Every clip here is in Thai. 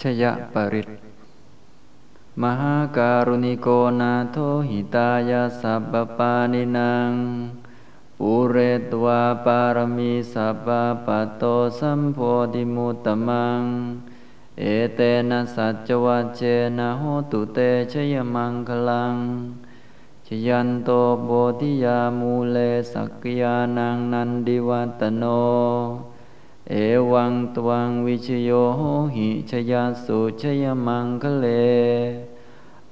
ชยปริตมหาการุณิโกนาโทหิตายาสัพปานินางปุเรตวาปารมีสัพปัตโตสัมโพธิมุตตมัง เอเตนะสัจจวัจเจนะโหตุเตชยมังคลังชยันโตโบธิยามูเลสักยานังนันดิวัตโน เอวังตวังวิชโยหิชยาสุชยมังคะเล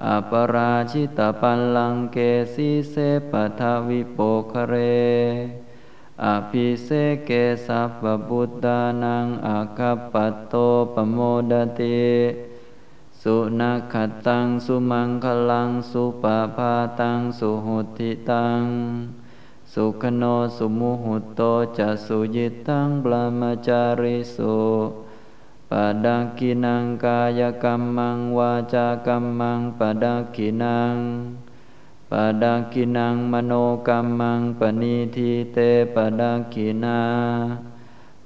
อปราชิตปัลลังเกสีเสปทาวิโปคะเร อภิเสเกสัพพุตตานังอาคาปัตโตปโมดติสุนัขตังสุมังคลังสุปาพาตังสุหุติตัง สุขโนสุมุหุตโตจะสุยิตังปรมาจาริสุปดักกินังกายกรรมังวาจากรรมังปะดักกินังปะดักกินังมโนกรรมังปณิทิเตปะดักกินา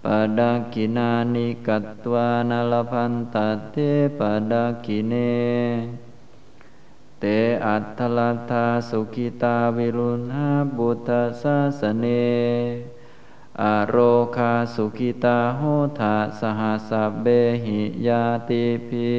ปะดักกินานิกัตวานลพันตเตปะดักกิเน เตอัตถลัทธาสุขิตาวิรุณหาบุตตสาสเน อโรคาสุขิตาโหทาสหัสเบหิยาติภี